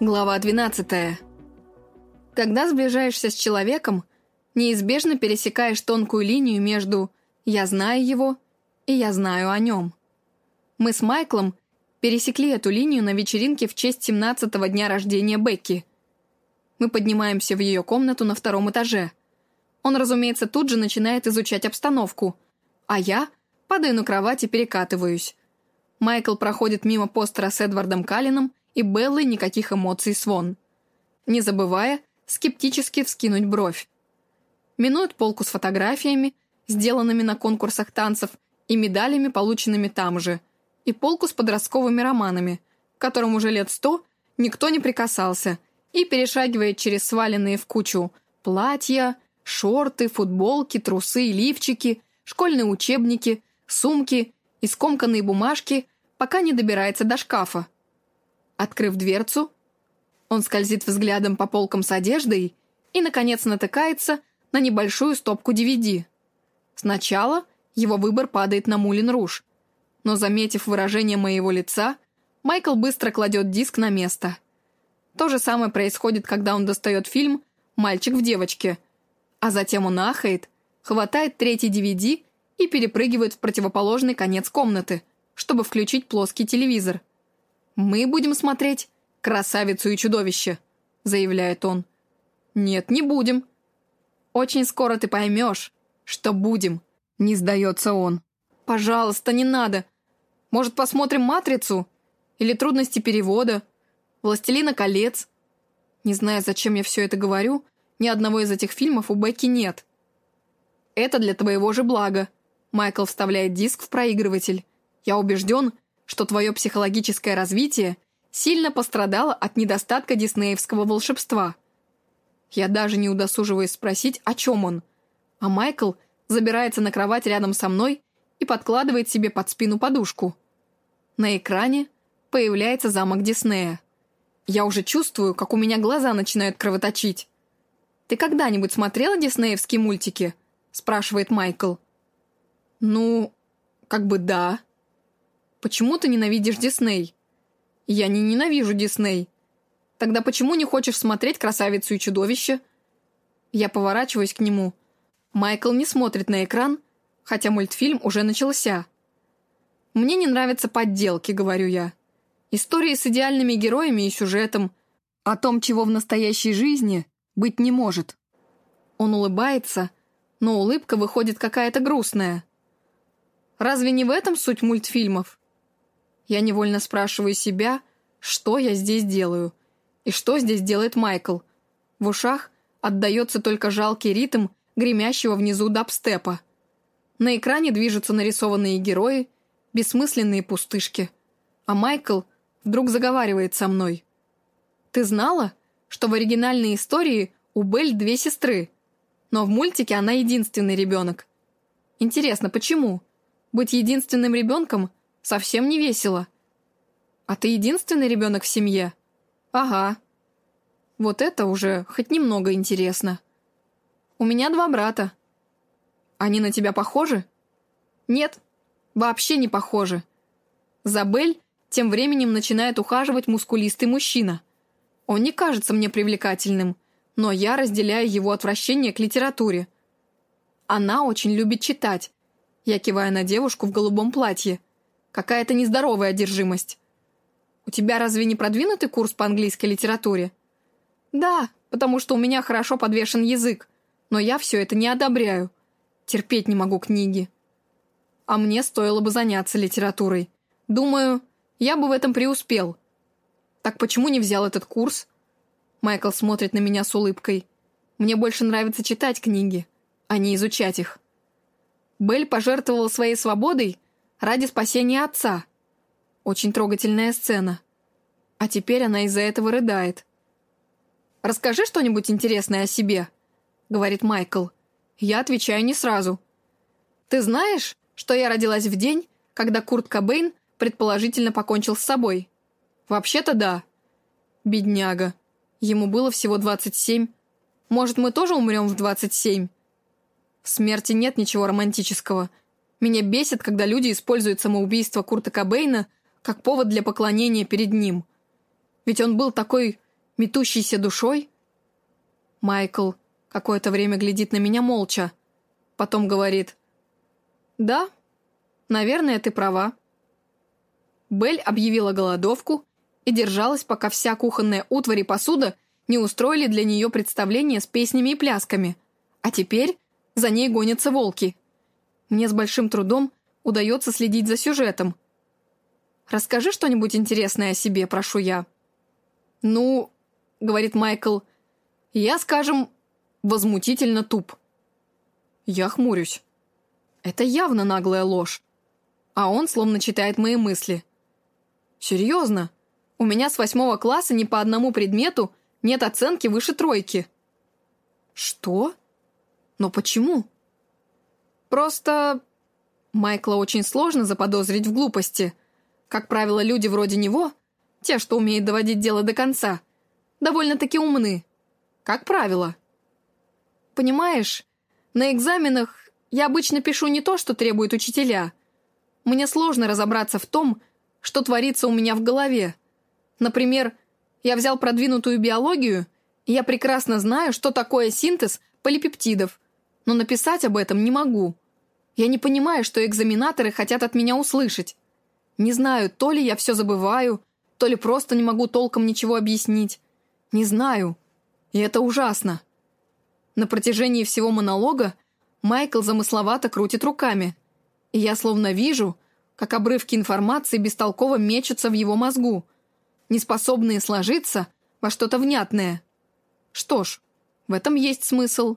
Глава 12. Когда сближаешься с человеком, неизбежно пересекаешь тонкую линию между «я знаю его» и «я знаю о нем». Мы с Майклом пересекли эту линию на вечеринке в честь 17-го дня рождения Бекки. Мы поднимаемся в ее комнату на втором этаже. Он, разумеется, тут же начинает изучать обстановку, а я падаю на кровать и перекатываюсь. Майкл проходит мимо постера с Эдвардом Каллином и Беллы никаких эмоций свон. Не забывая скептически вскинуть бровь. Минует полку с фотографиями, сделанными на конкурсах танцев, и медалями, полученными там же, и полку с подростковыми романами, к которым уже лет сто никто не прикасался, и перешагивает через сваленные в кучу платья, шорты, футболки, трусы, лифчики, школьные учебники, сумки и скомканные бумажки, пока не добирается до шкафа. Открыв дверцу, он скользит взглядом по полкам с одеждой и, наконец, натыкается на небольшую стопку DVD. Сначала его выбор падает на Мулин Руж, но, заметив выражение моего лица, Майкл быстро кладет диск на место. То же самое происходит, когда он достает фильм «Мальчик в девочке», а затем он ахает, хватает третий DVD и перепрыгивает в противоположный конец комнаты, чтобы включить плоский телевизор – «Мы будем смотреть «Красавицу и чудовище», — заявляет он. «Нет, не будем». «Очень скоро ты поймешь, что будем», — не сдается он. «Пожалуйста, не надо. Может, посмотрим «Матрицу»? Или «Трудности перевода»? «Властелина колец»?» Не знаю, зачем я все это говорю, ни одного из этих фильмов у Бекки нет. «Это для твоего же блага», — Майкл вставляет диск в проигрыватель. «Я убежден, что твое психологическое развитие сильно пострадало от недостатка диснеевского волшебства. Я даже не удосуживаюсь спросить, о чем он. А Майкл забирается на кровать рядом со мной и подкладывает себе под спину подушку. На экране появляется замок Диснея. Я уже чувствую, как у меня глаза начинают кровоточить. «Ты когда-нибудь смотрела диснеевские мультики?» – спрашивает Майкл. «Ну, как бы да», Почему ты ненавидишь Дисней? Я не ненавижу Дисней. Тогда почему не хочешь смотреть «Красавицу и чудовище»? Я поворачиваюсь к нему. Майкл не смотрит на экран, хотя мультфильм уже начался. «Мне не нравятся подделки», — говорю я. Истории с идеальными героями и сюжетом, о том, чего в настоящей жизни быть не может. Он улыбается, но улыбка выходит какая-то грустная. Разве не в этом суть мультфильмов? Я невольно спрашиваю себя, что я здесь делаю, и что здесь делает Майкл. В ушах отдается только жалкий ритм гремящего внизу дабстепа. На экране движутся нарисованные герои, бессмысленные пустышки. А Майкл вдруг заговаривает со мной. «Ты знала, что в оригинальной истории у Белль две сестры, но в мультике она единственный ребенок? Интересно, почему? Быть единственным ребенком Совсем не весело. А ты единственный ребенок в семье? Ага. Вот это уже хоть немного интересно. У меня два брата. Они на тебя похожи? Нет, вообще не похожи. Забель тем временем начинает ухаживать мускулистый мужчина. Он не кажется мне привлекательным, но я разделяю его отвращение к литературе. Она очень любит читать. Я киваю на девушку в голубом платье – Какая-то нездоровая одержимость. У тебя разве не продвинутый курс по английской литературе? Да, потому что у меня хорошо подвешен язык, но я все это не одобряю. Терпеть не могу книги. А мне стоило бы заняться литературой. Думаю, я бы в этом преуспел. Так почему не взял этот курс? Майкл смотрит на меня с улыбкой. Мне больше нравится читать книги, а не изучать их. Белль пожертвовал своей свободой, ради спасения отца. Очень трогательная сцена. А теперь она из-за этого рыдает. «Расскажи что-нибудь интересное о себе», — говорит Майкл. Я отвечаю не сразу. «Ты знаешь, что я родилась в день, когда Курт Кобейн предположительно покончил с собой?» «Вообще-то да». «Бедняга. Ему было всего 27. Может, мы тоже умрем в 27?» В смерти нет ничего романтического — меня бесит, когда люди используют самоубийство Курта Кобейна как повод для поклонения перед ним. Ведь он был такой Метущийся душой? Майкл какое-то время глядит на меня молча. Потом говорит. «Да, наверное, ты права». Белль объявила голодовку и держалась, пока вся кухонная утварь и посуда не устроили для нее представление с песнями и плясками. А теперь за ней гонятся волки. Мне с большим трудом удается следить за сюжетом. «Расскажи что-нибудь интересное о себе, прошу я». «Ну, — говорит Майкл, — я, скажем, возмутительно туп». Я хмурюсь. Это явно наглая ложь. А он словно читает мои мысли. «Серьезно? У меня с восьмого класса ни по одному предмету нет оценки выше тройки». «Что? Но почему?» «Просто Майкла очень сложно заподозрить в глупости. Как правило, люди вроде него, те, что умеют доводить дело до конца, довольно-таки умны. Как правило. Понимаешь, на экзаменах я обычно пишу не то, что требуют учителя. Мне сложно разобраться в том, что творится у меня в голове. Например, я взял продвинутую биологию, и я прекрасно знаю, что такое синтез полипептидов, но написать об этом не могу. Я не понимаю, что экзаменаторы хотят от меня услышать. Не знаю, то ли я все забываю, то ли просто не могу толком ничего объяснить. Не знаю. И это ужасно. На протяжении всего монолога Майкл замысловато крутит руками. И я словно вижу, как обрывки информации бестолково мечутся в его мозгу, неспособные сложиться во что-то внятное. Что ж, в этом есть смысл.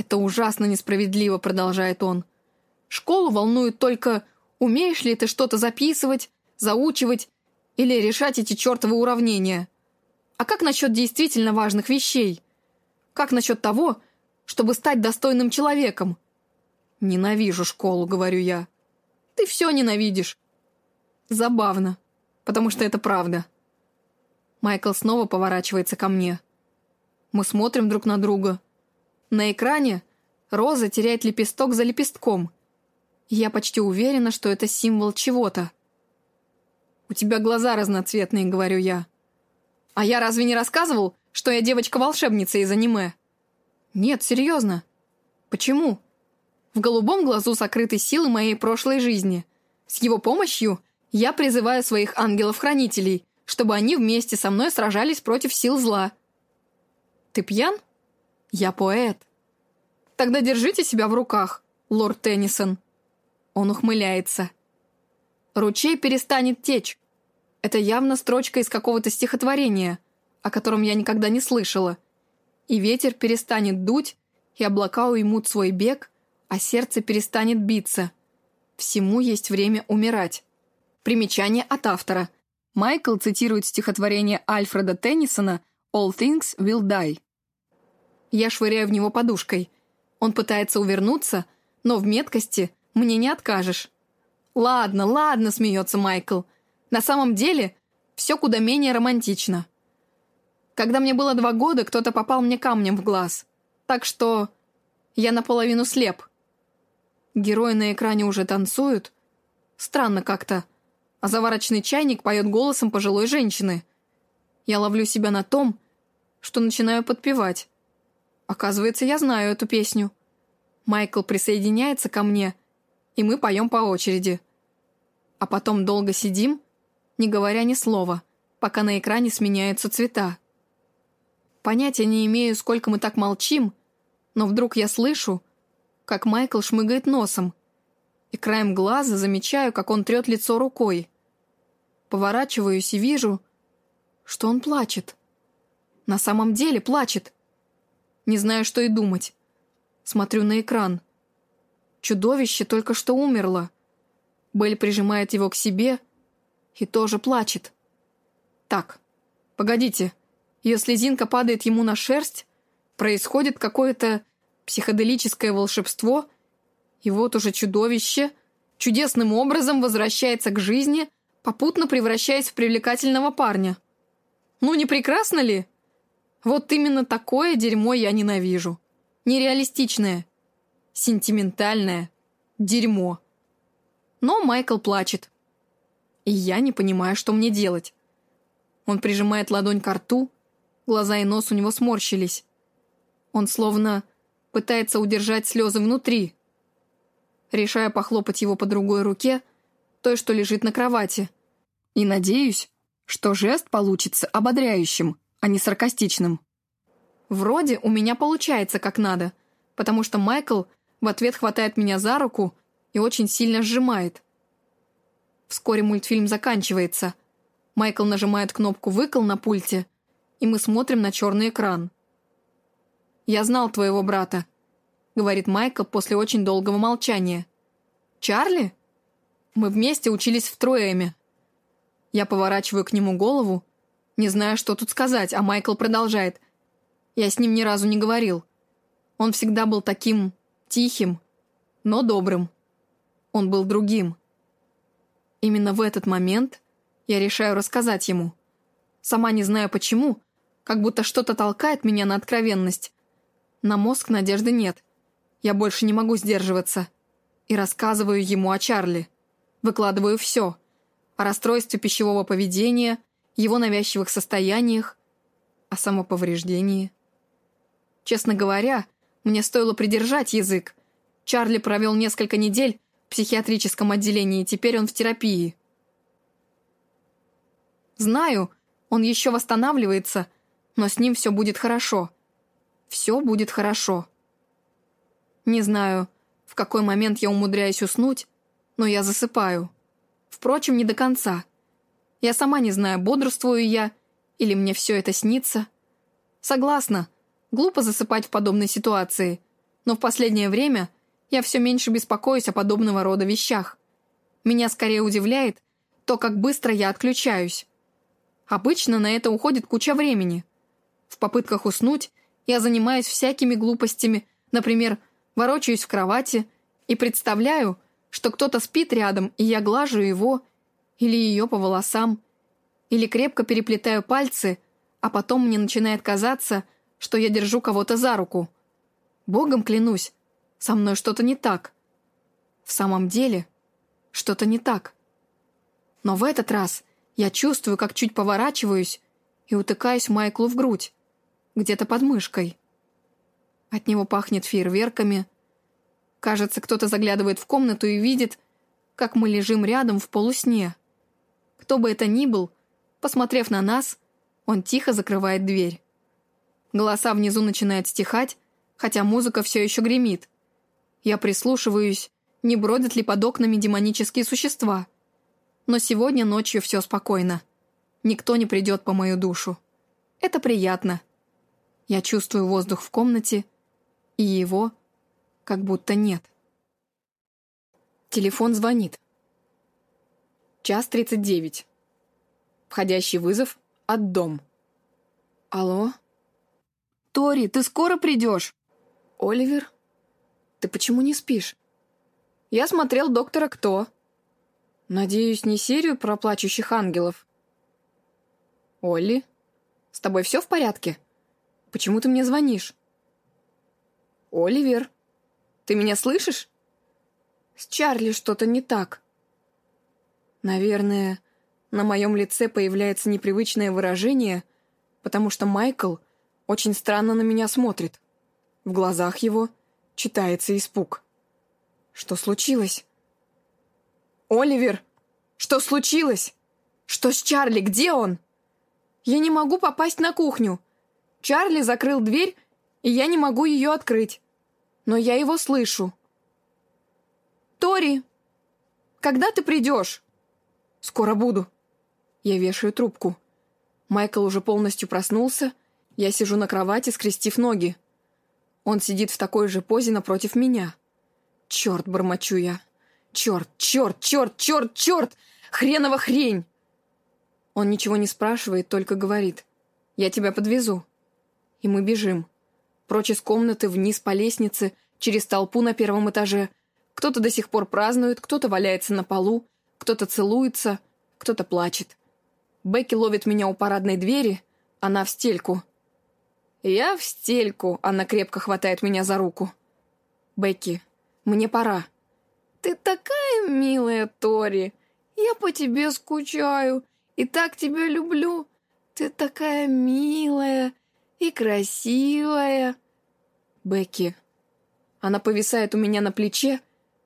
«Это ужасно несправедливо», — продолжает он. «Школу волнует только, умеешь ли ты что-то записывать, заучивать или решать эти чертовы уравнения. А как насчет действительно важных вещей? Как насчет того, чтобы стать достойным человеком?» «Ненавижу школу», — говорю я. «Ты все ненавидишь». Забавно, потому что это правда. Майкл снова поворачивается ко мне. Мы смотрим друг на друга — на экране роза теряет лепесток за лепестком. Я почти уверена, что это символ чего-то. «У тебя глаза разноцветные», — говорю я. «А я разве не рассказывал, что я девочка-волшебница из аниме?» «Нет, серьезно. Почему?» В голубом глазу сокрыты силы моей прошлой жизни. С его помощью я призываю своих ангелов-хранителей, чтобы они вместе со мной сражались против сил зла. «Ты пьян?» «Я поэт». «Тогда держите себя в руках, лорд Теннисон». Он ухмыляется. «Ручей перестанет течь». Это явно строчка из какого-то стихотворения, о котором я никогда не слышала. И ветер перестанет дуть, и облака уймут свой бег, а сердце перестанет биться. Всему есть время умирать. Примечание от автора. Майкл цитирует стихотворение Альфреда Теннисона «All things will die». Я швыряю в него подушкой. Он пытается увернуться, но в меткости мне не откажешь. «Ладно, ладно», — смеется Майкл. «На самом деле все куда менее романтично. Когда мне было два года, кто-то попал мне камнем в глаз. Так что я наполовину слеп. Герои на экране уже танцуют. Странно как-то. А заварочный чайник поет голосом пожилой женщины. Я ловлю себя на том, что начинаю подпевать. Оказывается, я знаю эту песню. Майкл присоединяется ко мне, и мы поем по очереди. А потом долго сидим, не говоря ни слова, пока на экране сменяются цвета. Понятия не имею, сколько мы так молчим, но вдруг я слышу, как Майкл шмыгает носом, и краем глаза замечаю, как он трет лицо рукой. Поворачиваюсь и вижу, что он плачет. На самом деле плачет. Не знаю, что и думать. Смотрю на экран. Чудовище только что умерло. Белль прижимает его к себе и тоже плачет. Так, погодите. Ее слезинка падает ему на шерсть, происходит какое-то психоделическое волшебство, и вот уже чудовище чудесным образом возвращается к жизни, попутно превращаясь в привлекательного парня. Ну, не прекрасно ли? Вот именно такое дерьмо я ненавижу. Нереалистичное. Сентиментальное. Дерьмо. Но Майкл плачет. И я не понимаю, что мне делать. Он прижимает ладонь к рту Глаза и нос у него сморщились. Он словно пытается удержать слезы внутри. Решая похлопать его по другой руке, той, что лежит на кровати. И надеюсь, что жест получится ободряющим, а не саркастичным. Вроде у меня получается как надо, потому что Майкл в ответ хватает меня за руку и очень сильно сжимает. Вскоре мультфильм заканчивается. Майкл нажимает кнопку «выкол» на пульте, и мы смотрим на черный экран. «Я знал твоего брата», — говорит Майкл после очень долгого молчания. «Чарли? Мы вместе учились в Троэме». Я поворачиваю к нему голову, не зная, что тут сказать, а Майкл продолжает. Я с ним ни разу не говорил. Он всегда был таким тихим, но добрым. Он был другим. Именно в этот момент я решаю рассказать ему. Сама не знаю почему, как будто что-то толкает меня на откровенность. На мозг надежды нет. Я больше не могу сдерживаться. И рассказываю ему о Чарли. Выкладываю все. О расстройстве пищевого поведения, его навязчивых состояниях, о самоповреждении. Честно говоря, мне стоило придержать язык. Чарли провел несколько недель в психиатрическом отделении, теперь он в терапии. Знаю, он еще восстанавливается, но с ним все будет хорошо. Все будет хорошо. Не знаю, в какой момент я умудряюсь уснуть, но я засыпаю. Впрочем, не до конца. Я сама не знаю, бодрствую я или мне все это снится. Согласна, глупо засыпать в подобной ситуации, но в последнее время я все меньше беспокоюсь о подобного рода вещах. Меня скорее удивляет то, как быстро я отключаюсь. Обычно на это уходит куча времени. В попытках уснуть я занимаюсь всякими глупостями, например, ворочаюсь в кровати и представляю, что кто-то спит рядом, и я глажу его или ее по волосам, или крепко переплетаю пальцы, а потом мне начинает казаться, что я держу кого-то за руку. Богом клянусь, со мной что-то не так. В самом деле, что-то не так. Но в этот раз я чувствую, как чуть поворачиваюсь и утыкаюсь Майклу в грудь, где-то под мышкой. От него пахнет фейерверками. Кажется, кто-то заглядывает в комнату и видит, как мы лежим рядом в полусне. Кто бы это ни был, посмотрев на нас, он тихо закрывает дверь. Голоса внизу начинают стихать, хотя музыка все еще гремит. Я прислушиваюсь, не бродят ли под окнами демонические существа. Но сегодня ночью все спокойно. Никто не придет по мою душу. Это приятно. Я чувствую воздух в комнате, и его как будто нет. Телефон звонит. Час тридцать девять. Входящий вызов от дом. Алло? «Тори, ты скоро придешь?» «Оливер? Ты почему не спишь?» «Я смотрел «Доктора Кто». «Надеюсь, не серию про плачущих ангелов?» «Олли, с тобой все в порядке? Почему ты мне звонишь?» «Оливер, ты меня слышишь?» «С Чарли что-то не так». Наверное, на моем лице появляется непривычное выражение, потому что Майкл — очень странно на меня смотрит. В глазах его читается испуг. Что случилось? «Оливер! Что случилось? Что с Чарли? Где он?» «Я не могу попасть на кухню. Чарли закрыл дверь, и я не могу ее открыть. Но я его слышу». «Тори, когда ты придешь?» «Скоро буду». Я вешаю трубку. Майкл уже полностью проснулся я сижу на кровати, скрестив ноги. Он сидит в такой же позе напротив меня. Черт, бормочу я. Черт, черт, черт, черт, черт! Хренова хрень! Он ничего не спрашивает, только говорит. Я тебя подвезу. И мы бежим. Прочь из комнаты, вниз по лестнице, через толпу на первом этаже. Кто-то до сих пор празднует, кто-то валяется на полу, кто-то целуется, кто-то плачет. Бекки ловит меня у парадной двери, она в стельку. «Я в стельку», — она крепко хватает меня за руку. «Бекки, мне пора». «Ты такая милая, Тори. Я по тебе скучаю и так тебя люблю. Ты такая милая. и красивая. Бекки. Она повисает у меня на плече,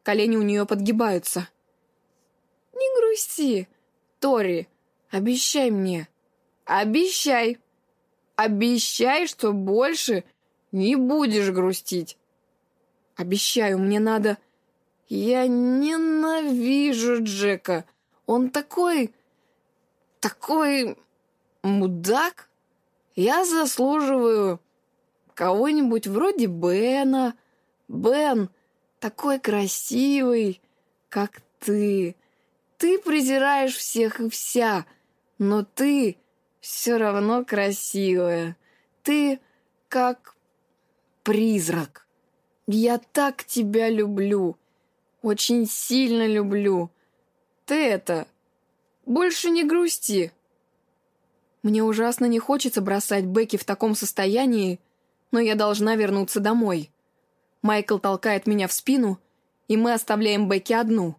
колени у нее подгибаются. Грусти, Тори, обещай мне. Обещай. Обещай, что больше не будешь грустить. Обещаю, мне надо... Я ненавижу Джека. Он такой... такой... мудак. Я заслуживаю кого-нибудь вроде Бена. Бен такой красивый, как ты. Ты презираешь всех и вся, но ты все равно красивая. Ты как призрак. Я так тебя люблю. Очень сильно люблю. Ты это... Больше не грусти. Мне ужасно не хочется бросать Бекки в таком состоянии, но я должна вернуться домой. Майкл толкает меня в спину, и мы оставляем Бекки одну.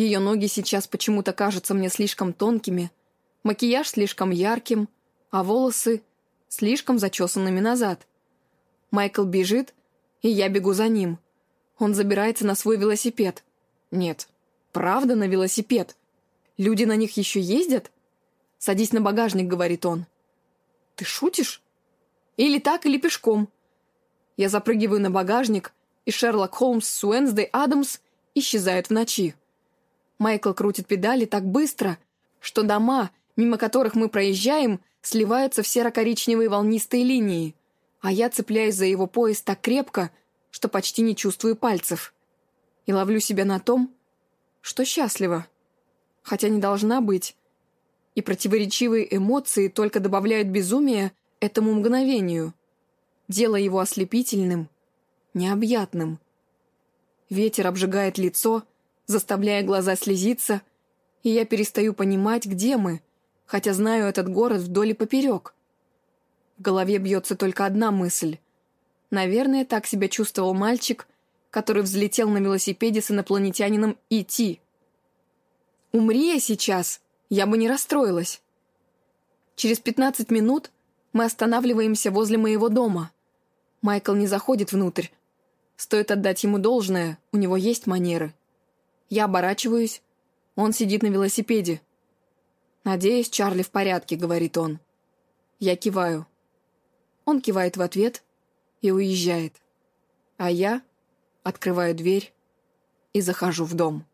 Ее ноги сейчас почему-то кажутся мне слишком тонкими, макияж слишком ярким, а волосы слишком зачесанными назад. Майкл бежит, и я бегу за ним. Он забирается на свой велосипед. Нет, правда на велосипед. Люди на них еще ездят? «Садись на багажник», — говорит он. «Ты шутишь? Или так, или пешком». Я запрыгиваю на багажник, и Шерлок Холмс с Уэнсдей Адамс исчезают в ночи. Майкл крутит педали так быстро, что дома, мимо которых мы проезжаем, сливаются в серо-коричневые волнистые линии, а я цепляюсь за его пояс так крепко, что почти не чувствую пальцев. И ловлю себя на том, что счастлива. Хотя не должна быть. И противоречивые эмоции только добавляют безумия этому мгновению, делая его ослепительным, необъятным. Ветер обжигает лицо, заставляя глаза слезиться, и я перестаю понимать, где мы, хотя знаю этот город вдоль и поперек. В голове бьется только одна мысль. Наверное, так себя чувствовал мальчик, который взлетел на велосипеде с инопланетянином Ити. Умри я сейчас, я бы не расстроилась. Через 15 минут мы останавливаемся возле моего дома. Майкл не заходит внутрь. Стоит отдать ему должное, у него есть манеры. Я оборачиваюсь. Он сидит на велосипеде. «Надеюсь, Чарли в порядке», — говорит он. Я киваю. Он кивает в ответ и уезжает. А я открываю дверь и захожу в дом.